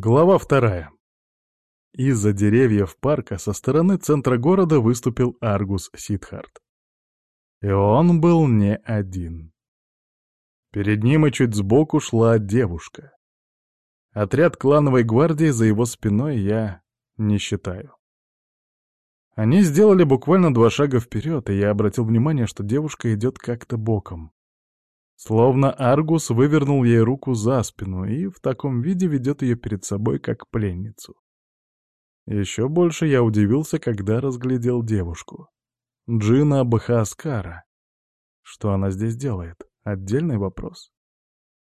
Глава вторая. Из-за деревьев парка со стороны центра города выступил Аргус Сидхарт. И он был не один. Перед ним и чуть сбоку шла девушка. Отряд клановой гвардии за его спиной я не считаю. Они сделали буквально два шага вперед, и я обратил внимание, что девушка идет как-то боком. Словно Аргус вывернул ей руку за спину и в таком виде ведет ее перед собой как пленницу. Еще больше я удивился, когда разглядел девушку. Джина Бахаскара. Что она здесь делает? Отдельный вопрос.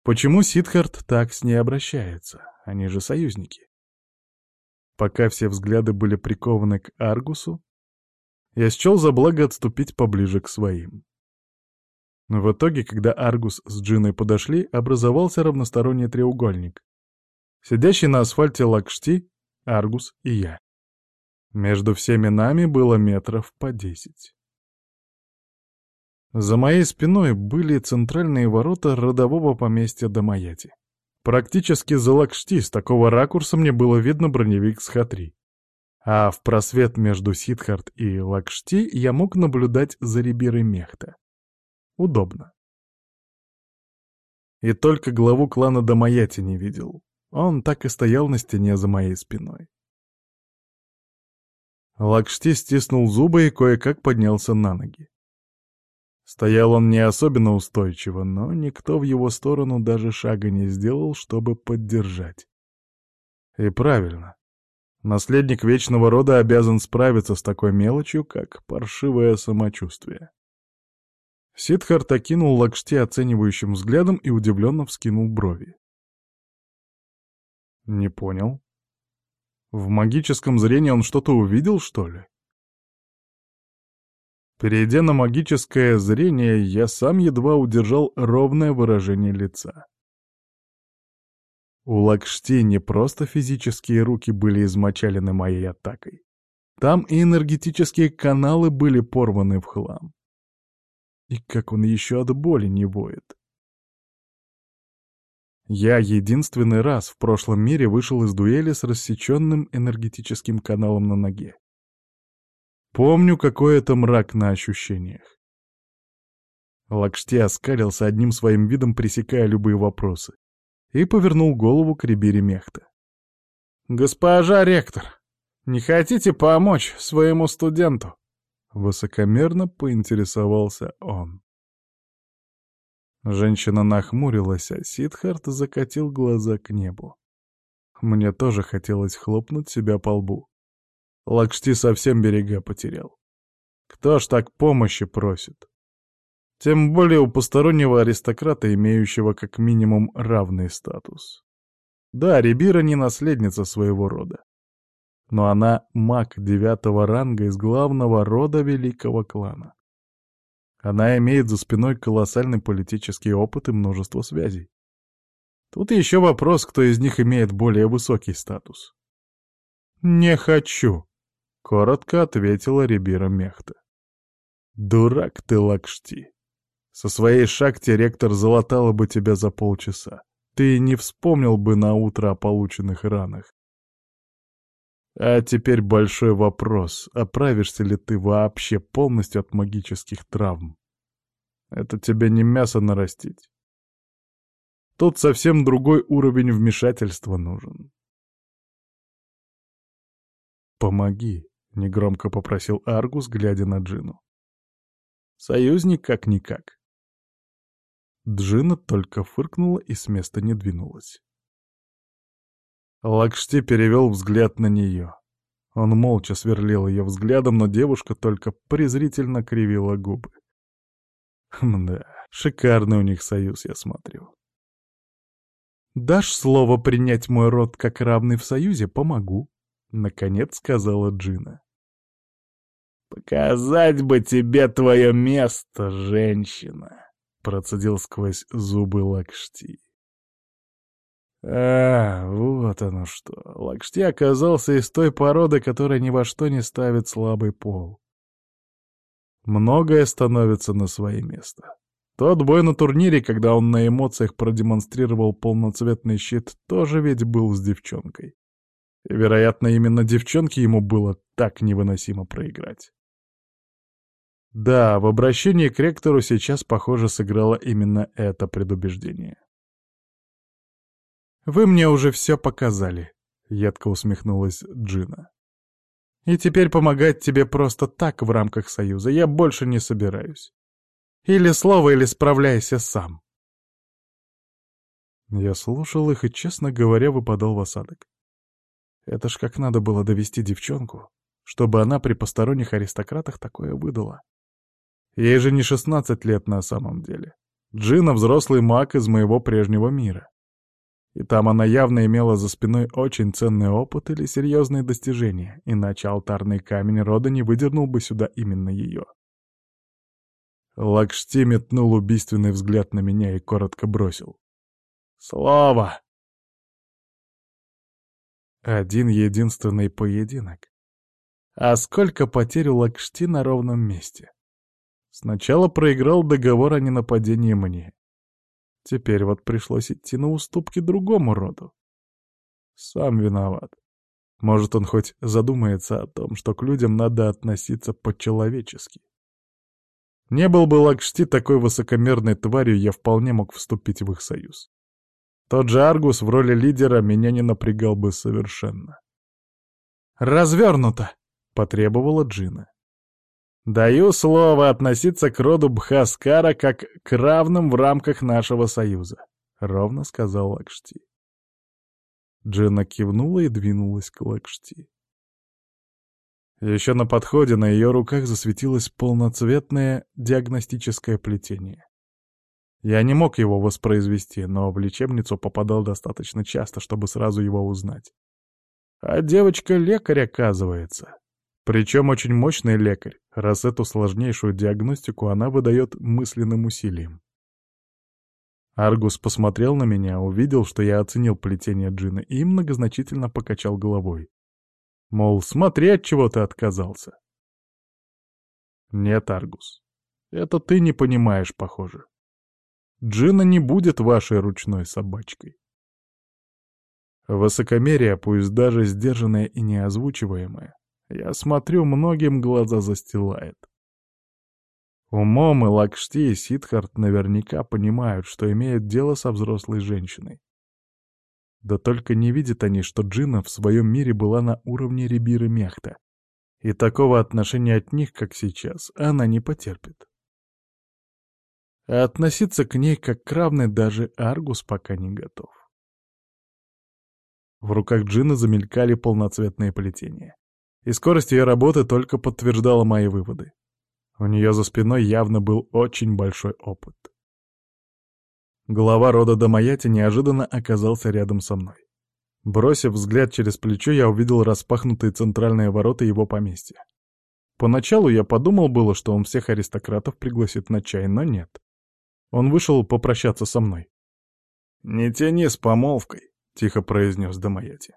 Почему Сидхарт так с ней обращается? Они же союзники. Пока все взгляды были прикованы к Аргусу, я счел за благо отступить поближе к своим. В итоге, когда Аргус с Джиной подошли, образовался равносторонний треугольник. Сидящий на асфальте Лакшти, Аргус и я. Между всеми нами было метров по десять. За моей спиной были центральные ворота родового поместья Дамаяти. Практически за Лакшти с такого ракурса мне было видно броневик с Хатри. А в просвет между Сидхарт и Лакшти я мог наблюдать за Рибирой Мехта. Удобно. И только главу клана Дамаяти не видел. Он так и стоял на стене за моей спиной. Лакшти стиснул зубы и кое-как поднялся на ноги. Стоял он не особенно устойчиво, но никто в его сторону даже шага не сделал, чтобы поддержать. И правильно. Наследник Вечного Рода обязан справиться с такой мелочью, как паршивое самочувствие. Сидхарт окинул Лакшти оценивающим взглядом и удивленно вскинул брови. «Не понял. В магическом зрении он что-то увидел, что ли?» Перейдя на магическое зрение, я сам едва удержал ровное выражение лица. У Лакшти не просто физические руки были измочалены моей атакой. Там и энергетические каналы были порваны в хлам. И как он еще от боли не воет. Я единственный раз в прошлом мире вышел из дуэли с рассеченным энергетическим каналом на ноге. Помню, какой это мрак на ощущениях. Лакшти оскалился одним своим видом, пресекая любые вопросы, и повернул голову к Рибире Мехта. «Госпожа ректор, не хотите помочь своему студенту?» Высокомерно поинтересовался он. Женщина нахмурилась, а Сидхарт закатил глаза к небу. Мне тоже хотелось хлопнуть себя по лбу. Лакшти совсем берега потерял. Кто ж так помощи просит? Тем более у постороннего аристократа, имеющего как минимум равный статус. Да, Рибира не наследница своего рода. Но она маг девятого ранга из главного рода великого клана. Она имеет за спиной колоссальный политический опыт и множество связей. Тут еще вопрос, кто из них имеет более высокий статус. «Не хочу», — коротко ответила Рибира Мехта. «Дурак ты, Лакшти. Со своей шахти ректор залатала бы тебя за полчаса. Ты не вспомнил бы на утро о полученных ранах. А теперь большой вопрос, оправишься ли ты вообще полностью от магических травм? Это тебе не мясо нарастить. Тут совсем другой уровень вмешательства нужен. «Помоги», — негромко попросил Аргус, глядя на Джину. «Союзник как-никак». Джина только фыркнула и с места не двинулась. Лакшти перевел взгляд на нее. Он молча сверлил ее взглядом, но девушка только презрительно кривила губы. Мда, шикарный у них союз, я смотрю. «Дашь слово принять мой род как равный в союзе, помогу», Наконец сказала Джина. «Показать бы тебе твое место, женщина!» Процедил сквозь зубы Лакшти. А, вот оно что. Лакшти оказался из той породы, которая ни во что не ставит слабый пол. Многое становится на свои места. Тот бой на турнире, когда он на эмоциях продемонстрировал полноцветный щит, тоже ведь был с девчонкой. И, вероятно, именно девчонке ему было так невыносимо проиграть. Да, в обращении к ректору сейчас, похоже, сыграло именно это предубеждение. «Вы мне уже все показали», — едко усмехнулась Джина. «И теперь помогать тебе просто так в рамках Союза я больше не собираюсь. Или слово, или справляйся сам». Я слушал их и, честно говоря, выпадал в осадок. Это ж как надо было довести девчонку, чтобы она при посторонних аристократах такое выдала. Ей же не 16 лет на самом деле. Джина — взрослый маг из моего прежнего мира. И там она явно имела за спиной очень ценный опыт или серьезные достижения, иначе алтарный камень рода не выдернул бы сюда именно ее. Лакшти метнул убийственный взгляд на меня и коротко бросил. «Слово!» Один единственный поединок. А сколько потерь у Лакшти на ровном месте? Сначала проиграл договор о ненападении мне. Теперь вот пришлось идти на уступки другому роду. Сам виноват. Может, он хоть задумается о том, что к людям надо относиться по-человечески. Не был бы Лакшти такой высокомерной тварью, я вполне мог вступить в их союз. Тот же Аргус в роли лидера меня не напрягал бы совершенно. «Развернуто!» — потребовала Джина. Даю слово относиться к роду Бхаскара как к равным в рамках нашего союза, — ровно сказал Лакшти. Джина кивнула и двинулась к Лакшти. Еще на подходе на ее руках засветилось полноцветное диагностическое плетение. Я не мог его воспроизвести, но в лечебницу попадал достаточно часто, чтобы сразу его узнать. А девочка лекарь, оказывается. Причем очень мощный лекарь, раз эту сложнейшую диагностику она выдает мысленным усилием. Аргус посмотрел на меня, увидел, что я оценил плетение Джина и многозначительно покачал головой. Мол, смотри, от чего ты отказался. Нет, Аргус, это ты не понимаешь, похоже. Джина не будет вашей ручной собачкой. Высокомерие, пусть даже сдержанное и неозвучиваемое, я смотрю, многим глаза застилает. Умом и Лакшти и Сидхарт наверняка понимают, что имеют дело со взрослой женщиной. Да только не видят они, что Джина в своем мире была на уровне Рибиры Мехта, и такого отношения от них, как сейчас, она не потерпит. А относиться к ней как к равной даже Аргус пока не готов. В руках Джина замелькали полноцветные плетения и скорость ее работы только подтверждала мои выводы. У нее за спиной явно был очень большой опыт. Глава рода Дамаяти неожиданно оказался рядом со мной. Бросив взгляд через плечо, я увидел распахнутые центральные ворота его поместья. Поначалу я подумал было, что он всех аристократов пригласит на чай, но нет. Он вышел попрощаться со мной. «Не тяни с помолвкой», — тихо произнес Дамаяти.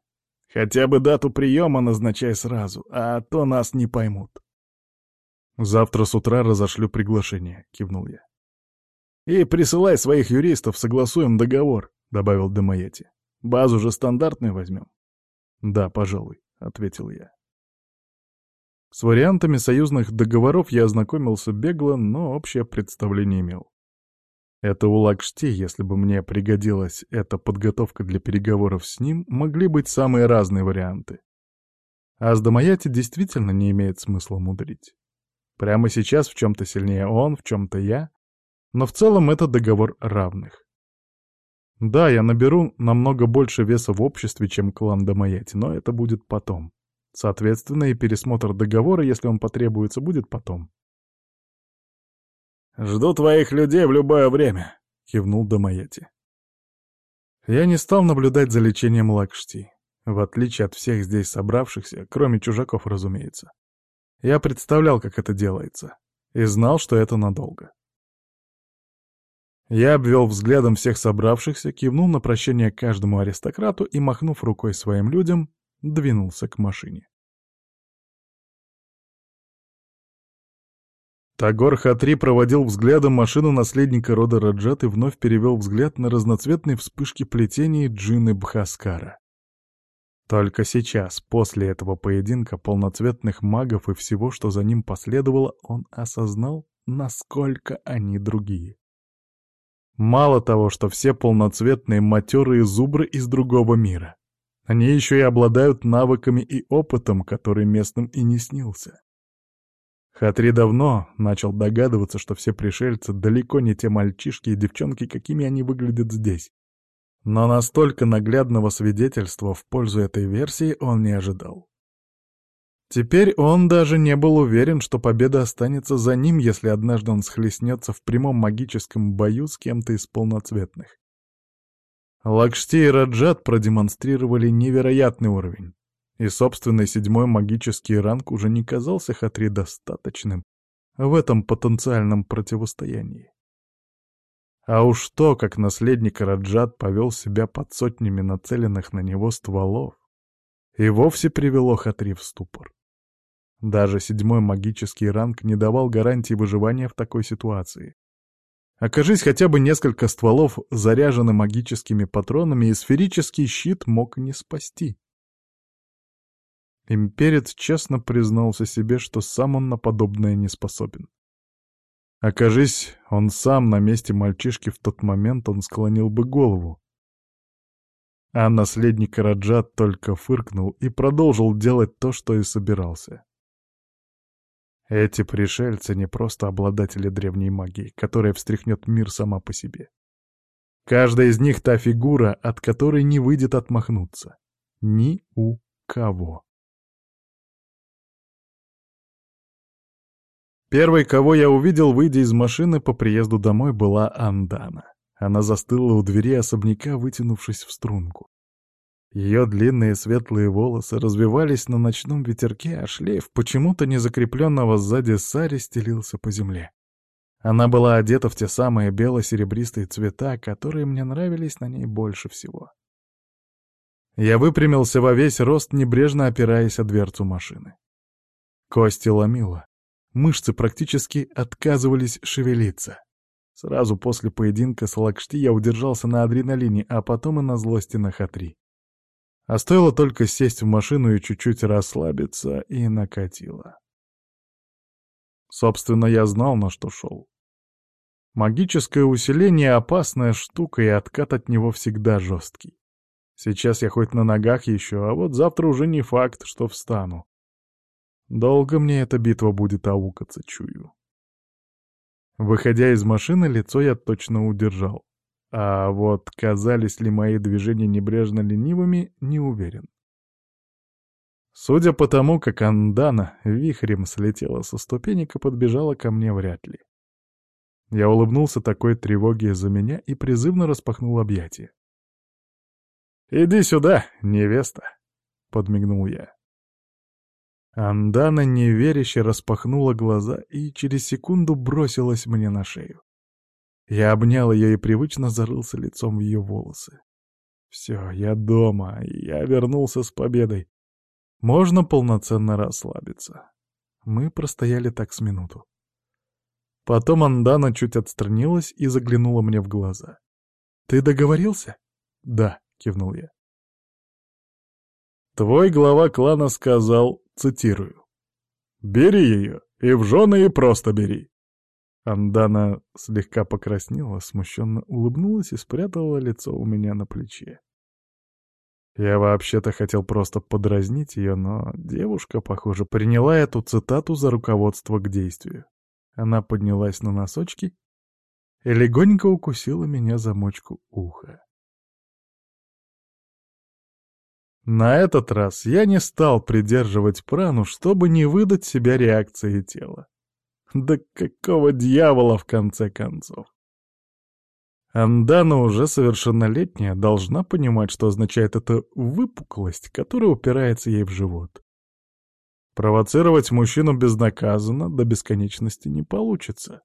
Хотя бы дату приема назначай сразу, а то нас не поймут. «Завтра с утра разошлю приглашение», — кивнул я. «И присылай своих юристов, согласуем договор», — добавил Демаети. «Базу же стандартную возьмем». «Да, пожалуй», — ответил я. С вариантами союзных договоров я ознакомился бегло, но общее представление имел. Это у Лакшти, если бы мне пригодилась эта подготовка для переговоров с ним, могли быть самые разные варианты. А с Дамаяти действительно не имеет смысла мудрить. Прямо сейчас в чем-то сильнее он, в чем-то я, но в целом это договор равных. Да, я наберу намного больше веса в обществе, чем клан Дамаяти, но это будет потом. Соответственно, и пересмотр договора, если он потребуется, будет потом. «Жду твоих людей в любое время», — кивнул Домаяти. Я не стал наблюдать за лечением Лакшти, в отличие от всех здесь собравшихся, кроме чужаков, разумеется. Я представлял, как это делается, и знал, что это надолго. Я обвел взглядом всех собравшихся, кивнул на прощение каждому аристократу и, махнув рукой своим людям, двинулся к машине. Тагор Хатри проводил взглядом машину наследника рода Раджат и вновь перевел взгляд на разноцветные вспышки плетений Джины Бхаскара. Только сейчас, после этого поединка полноцветных магов и всего, что за ним последовало, он осознал, насколько они другие. Мало того, что все полноцветные матерые зубры из другого мира. Они еще и обладают навыками и опытом, который местным и не снился. Хатри давно начал догадываться, что все пришельцы далеко не те мальчишки и девчонки, какими они выглядят здесь. Но настолько наглядного свидетельства в пользу этой версии он не ожидал. Теперь он даже не был уверен, что победа останется за ним, если однажды он схлестнется в прямом магическом бою с кем-то из полноцветных. Лакшти и Раджат продемонстрировали невероятный уровень и собственный седьмой магический ранг уже не казался Хатри достаточным в этом потенциальном противостоянии. А уж то, как наследник Раджат повел себя под сотнями нацеленных на него стволов, и вовсе привело Хатри в ступор. Даже седьмой магический ранг не давал гарантии выживания в такой ситуации. Окажись хотя бы несколько стволов заряжены магическими патронами, и сферический щит мог не спасти. Имперец честно признался себе, что сам он на подобное не способен. Окажись, он сам на месте мальчишки в тот момент, он склонил бы голову. А наследник Раджат только фыркнул и продолжил делать то, что и собирался. Эти пришельцы не просто обладатели древней магии, которая встряхнет мир сама по себе. Каждая из них та фигура, от которой не выйдет отмахнуться. Ни у кого. Первой, кого я увидел, выйдя из машины по приезду домой, была Андана. Она застыла у двери особняка, вытянувшись в струнку. Ее длинные светлые волосы развивались на ночном ветерке, а шлейф почему-то не закрепленного сзади сари стелился по земле. Она была одета в те самые бело-серебристые цвета, которые мне нравились на ней больше всего. Я выпрямился во весь рост, небрежно опираясь о дверцу машины. Кости ломило, Мышцы практически отказывались шевелиться. Сразу после поединка с Лакшти я удержался на адреналине, а потом и на злости на Хатри. А стоило только сесть в машину и чуть-чуть расслабиться, и накатило. Собственно, я знал, на что шел. Магическое усиление — опасная штука, и откат от него всегда жесткий. Сейчас я хоть на ногах еще, а вот завтра уже не факт, что встану. Долго мне эта битва будет аукаться, чую. Выходя из машины, лицо я точно удержал. А вот казались ли мои движения небрежно ленивыми, не уверен. Судя по тому, как Андана вихрем слетела со ступенек и подбежала ко мне, вряд ли. Я улыбнулся такой тревоге за меня и призывно распахнул объятия. «Иди сюда, невеста!» — подмигнул я. Андана неверяще распахнула глаза и через секунду бросилась мне на шею. Я обнял ее и привычно зарылся лицом в ее волосы. Все, я дома, я вернулся с победой. Можно полноценно расслабиться. Мы простояли так с минуту. Потом Андана чуть отстранилась и заглянула мне в глаза. «Ты договорился?» «Да», — кивнул я. Твой глава клана сказал, цитирую, «Бери ее, и в жены и просто бери». Андана слегка покраснела, смущенно улыбнулась и спрятала лицо у меня на плече. Я вообще-то хотел просто подразнить ее, но девушка, похоже, приняла эту цитату за руководство к действию. Она поднялась на носочки и легонько укусила меня за мочку уха. На этот раз я не стал придерживать прану, чтобы не выдать себя реакции тела. Да какого дьявола в конце концов? Андана уже совершеннолетняя, должна понимать, что означает эта выпуклость, которая упирается ей в живот. Провоцировать мужчину безнаказанно до бесконечности не получится.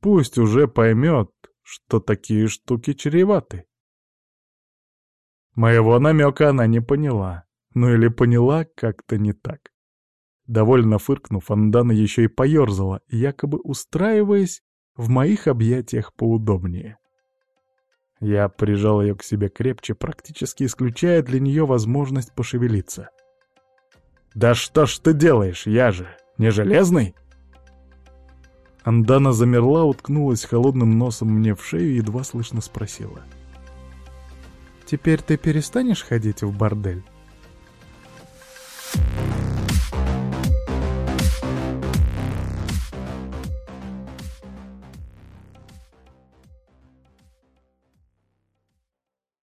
Пусть уже поймет, что такие штуки чреваты. Моего намека она не поняла. Ну или поняла как-то не так. Довольно фыркнув, Андана еще и поерзала, якобы устраиваясь в моих объятиях поудобнее. Я прижал ее к себе крепче, практически исключая для нее возможность пошевелиться. «Да что ж ты делаешь, я же не железный?» Андана замерла, уткнулась холодным носом мне в шею и едва слышно спросила. Теперь ты перестанешь ходить в бордель?